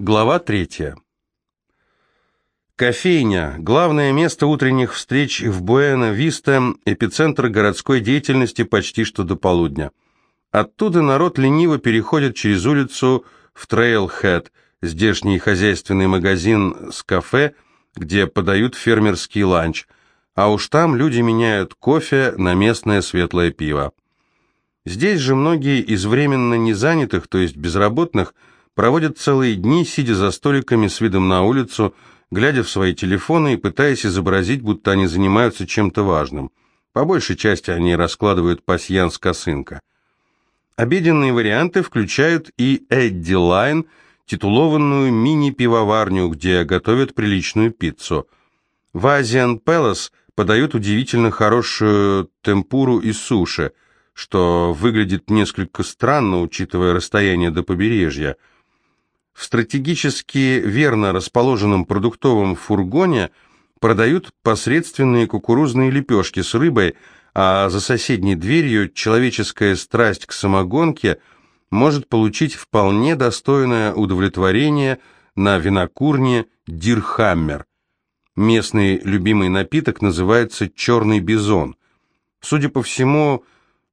Глава третья. Кофейня – главное место утренних встреч в Буэна-Виста, эпицентр городской деятельности почти что до полудня. Оттуда народ лениво переходит через улицу в Трейлхед, здешний хозяйственный магазин с кафе, где подают фермерский ланч, а уж там люди меняют кофе на местное светлое пиво. Здесь же многие из временно незанятых, то есть безработных – проводят целые дни, сидя за столиками с видом на улицу, глядя в свои телефоны и пытаясь изобразить, будто они занимаются чем-то важным. По большей части они раскладывают пасьянс косынка. Обеденные варианты включают и Эдди Лайн, титулованную мини-пивоварню, где готовят приличную пиццу. В Азиан Пэлас подают удивительно хорошую темпуру и суши, что выглядит несколько странно, учитывая расстояние до побережья – в стратегически верно расположенном продуктовом фургоне продают посредственные кукурузные лепешки с рыбой, а за соседней дверью человеческая страсть к самогонке может получить вполне достойное удовлетворение на винокурне «Дирхаммер». Местный любимый напиток называется «черный бизон». Судя по всему,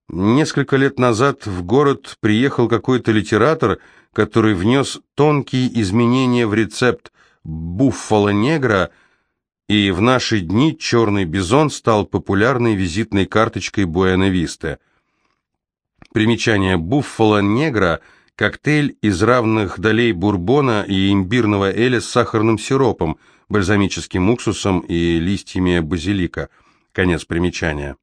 несколько лет назад в город приехал какой-то литератор – который внес тонкие изменения в рецепт буффало-негра, и в наши дни черный бизон стал популярной визитной карточкой Буэна-Висты. Примечание буффало-негра – коктейль из равных долей бурбона и имбирного эля с сахарным сиропом, бальзамическим уксусом и листьями базилика. Конец примечания.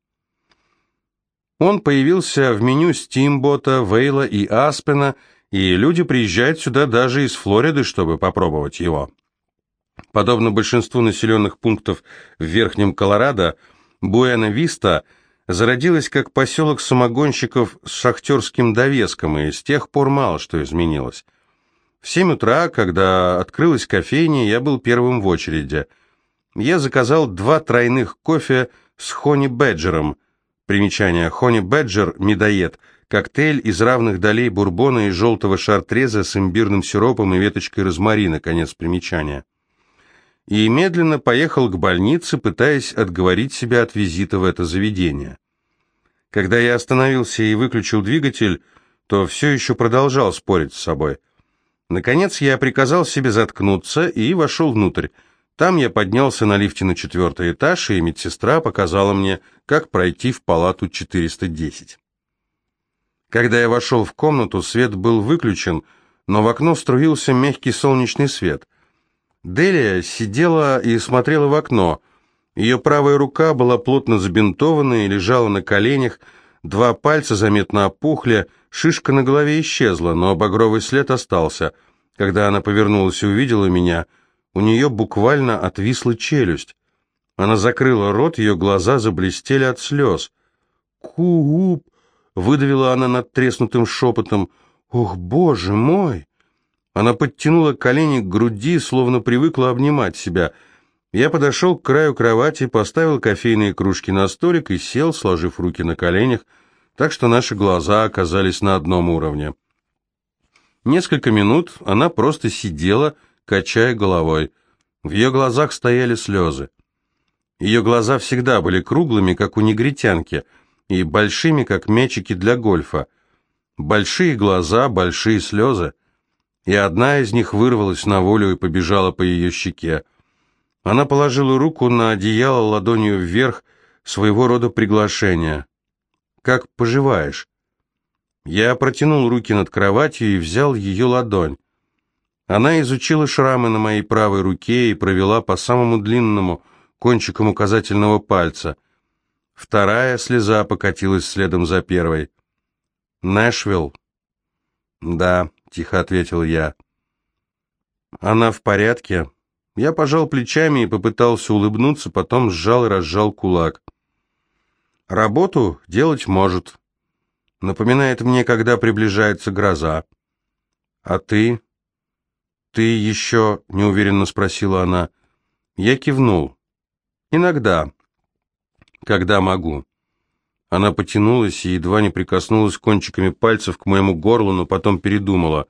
Он появился в меню Стимбота, Вейла и Аспена – и люди приезжают сюда даже из Флориды, чтобы попробовать его. Подобно большинству населенных пунктов в Верхнем Колорадо, Буэна-Виста зародилась как поселок самогонщиков с шахтерским довеском, и с тех пор мало что изменилось. В семь утра, когда открылась кофейня, я был первым в очереди. Я заказал два тройных кофе с Хони Бэджером. Примечание «Хони Бэджер» – медоед – Коктейль из равных долей бурбона и желтого шартреза с имбирным сиропом и веточкой розмарина, конец примечания. И медленно поехал к больнице, пытаясь отговорить себя от визита в это заведение. Когда я остановился и выключил двигатель, то все еще продолжал спорить с собой. Наконец я приказал себе заткнуться и вошел внутрь. Там я поднялся на лифте на четвертый этаж, и медсестра показала мне, как пройти в палату 410. Когда я вошел в комнату, свет был выключен, но в окно струился мягкий солнечный свет. Делия сидела и смотрела в окно. Ее правая рука была плотно забинтована и лежала на коленях, два пальца заметно опухли, шишка на голове исчезла, но багровый след остался. Когда она повернулась и увидела меня, у нее буквально отвисла челюсть. Она закрыла рот, ее глаза заблестели от слез. «Кууп!» выдавила она над треснутым шепотом. «Ох, боже мой!» Она подтянула колени к груди, словно привыкла обнимать себя. Я подошел к краю кровати, поставил кофейные кружки на столик и сел, сложив руки на коленях, так что наши глаза оказались на одном уровне. Несколько минут она просто сидела, качая головой. В ее глазах стояли слезы. Ее глаза всегда были круглыми, как у негритянки — и большими, как мячики для гольфа. Большие глаза, большие слезы. И одна из них вырвалась на волю и побежала по ее щеке. Она положила руку на одеяло ладонью вверх, своего рода приглашение. «Как поживаешь?» Я протянул руки над кроватью и взял ее ладонь. Она изучила шрамы на моей правой руке и провела по самому длинному кончикам указательного пальца – Вторая слеза покатилась следом за первой. «Нэшвилл?» «Да», — тихо ответил я. «Она в порядке?» Я пожал плечами и попытался улыбнуться, потом сжал и разжал кулак. «Работу делать может. Напоминает мне, когда приближается гроза. А ты?» «Ты еще?» — неуверенно спросила она. Я кивнул. «Иногда когда могу». Она потянулась и едва не прикоснулась кончиками пальцев к моему горлу, но потом передумала.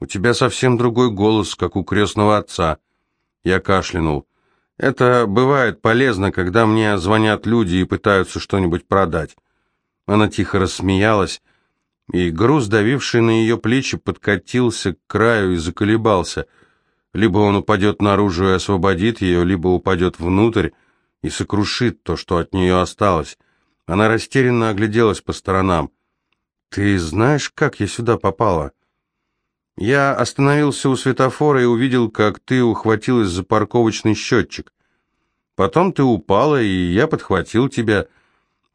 У тебя совсем другой голос, как у крестного отца. Я кашлянул. Это бывает полезно, когда мне звонят люди и пытаются что-нибудь продать. Она тихо рассмеялась, и груз, давивший на ее плечи, подкатился к краю и заколебался. Либо он упадет наружу и освободит ее, либо упадет внутрь и сокрушит то, что от нее осталось. Она растерянно огляделась по сторонам. «Ты знаешь, как я сюда попала?» Я остановился у светофора и увидел, как ты ухватилась за парковочный счетчик. Потом ты упала, и я подхватил тебя.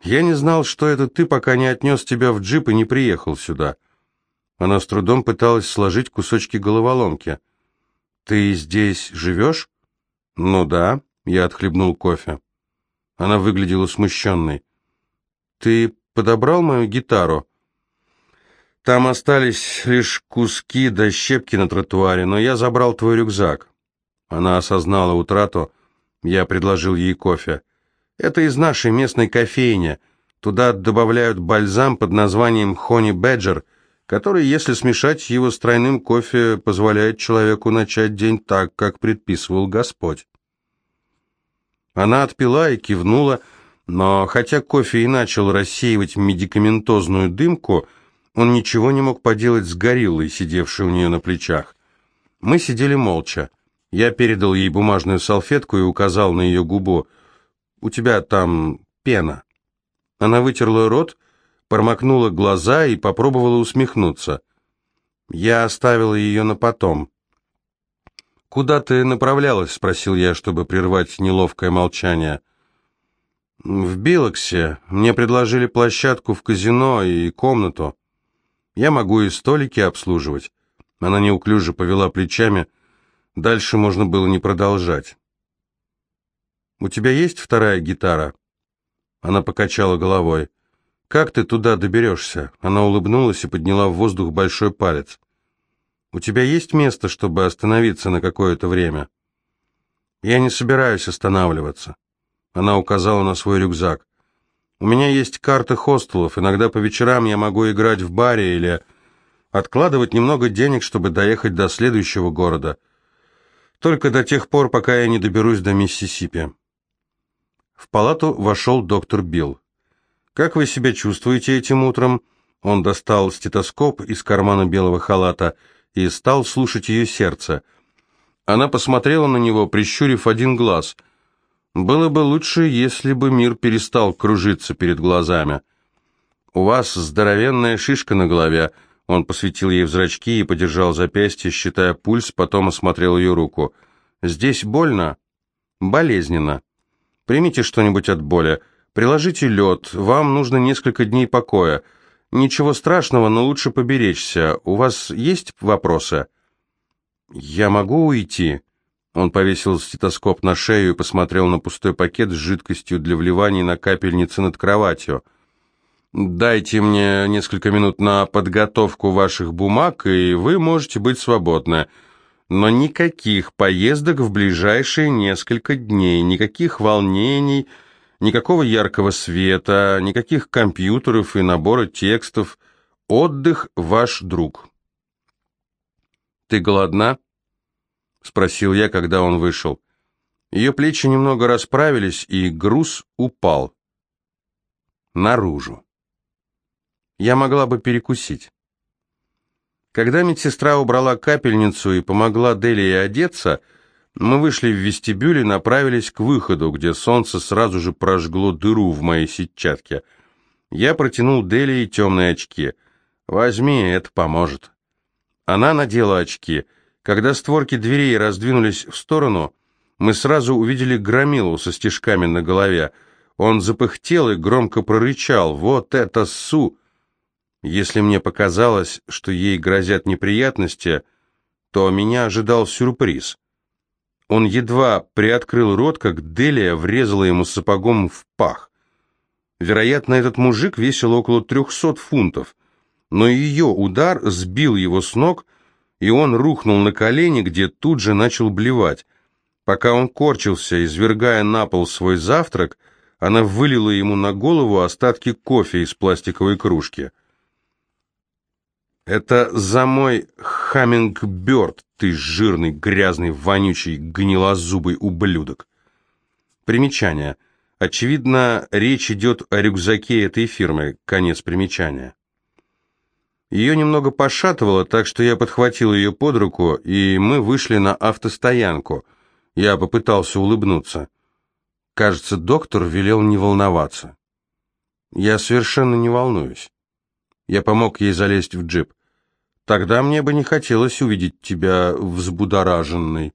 Я не знал, что это ты, пока не отнес тебя в джип и не приехал сюда. Она с трудом пыталась сложить кусочки головоломки. «Ты здесь живешь?» «Ну да», — я отхлебнул кофе. Она выглядела смущенной. «Ты подобрал мою гитару?» Там остались лишь куски до щепки на тротуаре, но я забрал твой рюкзак. Она осознала утрату. Я предложил ей кофе. Это из нашей местной кофейни. Туда добавляют бальзам под названием «Хони Бэджер», который, если смешать его с тройным кофе, позволяет человеку начать день так, как предписывал Господь. Она отпила и кивнула, но хотя кофе и начал рассеивать медикаментозную дымку, он ничего не мог поделать с гориллой, сидевшей у нее на плечах. Мы сидели молча. Я передал ей бумажную салфетку и указал на ее губу. «У тебя там пена». Она вытерла рот, промокнула глаза и попробовала усмехнуться. Я оставила ее на потом. «Куда ты направлялась?» — спросил я, чтобы прервать неловкое молчание. «В Билоксе. Мне предложили площадку в казино и комнату». Я могу и столики обслуживать. Она неуклюже повела плечами. Дальше можно было не продолжать. «У тебя есть вторая гитара?» Она покачала головой. «Как ты туда доберешься?» Она улыбнулась и подняла в воздух большой палец. «У тебя есть место, чтобы остановиться на какое-то время?» «Я не собираюсь останавливаться». Она указала на свой рюкзак. У меня есть карты хостелов, иногда по вечерам я могу играть в баре или откладывать немного денег, чтобы доехать до следующего города. Только до тех пор, пока я не доберусь до Миссисипи. В палату вошел доктор Билл. «Как вы себя чувствуете этим утром?» Он достал стетоскоп из кармана белого халата и стал слушать ее сердце. Она посмотрела на него, прищурив один глаз – было бы лучше, если бы мир перестал кружиться перед глазами. У вас здоровенная шишка на голове. Он посветил ей в зрачки и подержал запястье, считая пульс, потом осмотрел ее руку. Здесь больно? Болезненно. Примите что-нибудь от боли. Приложите лед. Вам нужно несколько дней покоя. Ничего страшного, но лучше поберечься. У вас есть вопросы? Я могу уйти? Он повесил стетоскоп на шею и посмотрел на пустой пакет с жидкостью для вливания на капельнице над кроватью. «Дайте мне несколько минут на подготовку ваших бумаг, и вы можете быть свободны. Но никаких поездок в ближайшие несколько дней, никаких волнений, никакого яркого света, никаких компьютеров и набора текстов. Отдых ваш друг». «Ты голодна?» — спросил я, когда он вышел. Ее плечи немного расправились, и груз упал. Наружу. Я могла бы перекусить. Когда медсестра убрала капельницу и помогла Делии одеться, мы вышли в вестибюль и направились к выходу, где солнце сразу же прожгло дыру в моей сетчатке. Я протянул Делии темные очки. «Возьми, это поможет». Она надела очки — когда створки дверей раздвинулись в сторону, мы сразу увидели громилу со стежками на голове. Он запыхтел и громко прорычал «Вот это су!» Если мне показалось, что ей грозят неприятности, то меня ожидал сюрприз. Он едва приоткрыл рот, как Делия врезала ему сапогом в пах. Вероятно, этот мужик весил около трехсот фунтов, но ее удар сбил его с ног, и он рухнул на колени, где тут же начал блевать. Пока он корчился, извергая на пол свой завтрак, она вылила ему на голову остатки кофе из пластиковой кружки. «Это за мой Хаммингберд, ты жирный, грязный, вонючий, гнилозубый ублюдок. Примечание. Очевидно, речь идет о рюкзаке этой фирмы. Конец примечания. Ее немного пошатывало, так что я подхватил ее под руку, и мы вышли на автостоянку. Я попытался улыбнуться. Кажется, доктор велел не волноваться. Я совершенно не волнуюсь. Я помог ей залезть в джип. Тогда мне бы не хотелось увидеть тебя взбудораженной.